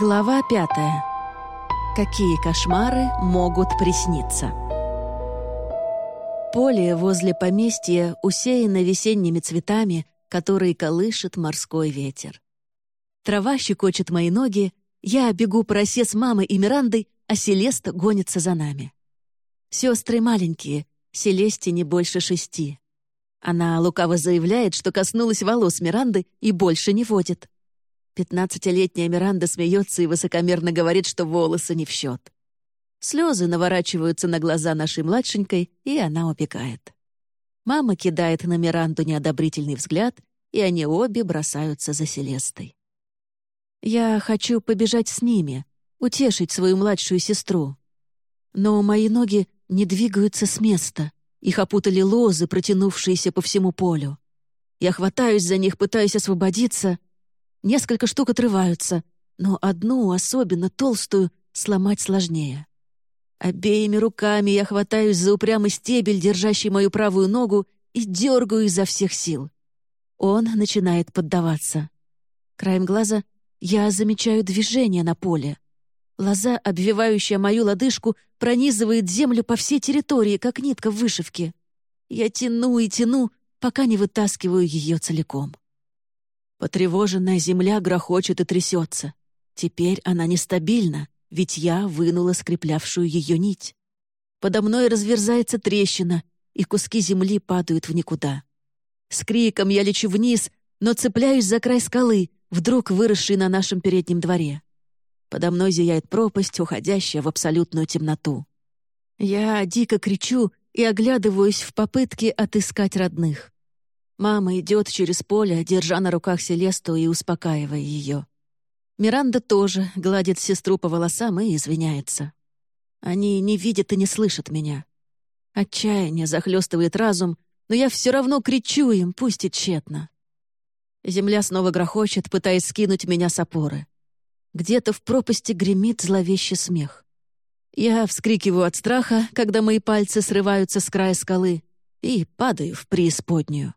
Глава пятая. Какие кошмары могут присниться? Поле возле поместья усеяно весенними цветами, которые колышет морской ветер. Трава щекочет мои ноги, я бегу по росе с мамой и Мирандой, а Селеста гонится за нами. Сестры маленькие, Селесте не больше шести. Она лукаво заявляет, что коснулась волос Миранды и больше не водит. Пятнадцатилетняя Миранда смеется и высокомерно говорит, что волосы не в счет. Слезы наворачиваются на глаза нашей младшенькой, и она убегает. Мама кидает на Миранду неодобрительный взгляд, и они обе бросаются за Селестой. Я хочу побежать с ними, утешить свою младшую сестру. Но мои ноги не двигаются с места. Их опутали лозы, протянувшиеся по всему полю. Я хватаюсь за них, пытаюсь освободиться — Несколько штук отрываются, но одну, особенно толстую, сломать сложнее. Обеими руками я хватаюсь за упрямый стебель, держащий мою правую ногу, и дергаю изо всех сил. Он начинает поддаваться. Краем глаза я замечаю движение на поле. Лоза, обвивающая мою лодыжку, пронизывает землю по всей территории, как нитка в вышивке. Я тяну и тяну, пока не вытаскиваю ее целиком. Потревоженная земля грохочет и трясется. Теперь она нестабильна, ведь я вынула скреплявшую ее нить. Подо мной разверзается трещина, и куски земли падают в никуда. С криком я лечу вниз, но цепляюсь за край скалы, вдруг выросшей на нашем переднем дворе. Подо мной зияет пропасть, уходящая в абсолютную темноту. Я дико кричу и оглядываюсь в попытке отыскать родных. Мама идет через поле, держа на руках Селесту и успокаивая ее. Миранда тоже гладит сестру по волосам и извиняется. Они не видят и не слышат меня. Отчаяние захлестывает разум, но я все равно кричу им, пусть и тщетно. Земля снова грохочет, пытаясь скинуть меня с опоры. Где-то в пропасти гремит зловещий смех. Я вскрикиваю от страха, когда мои пальцы срываются с края скалы, и падаю в преисподнюю.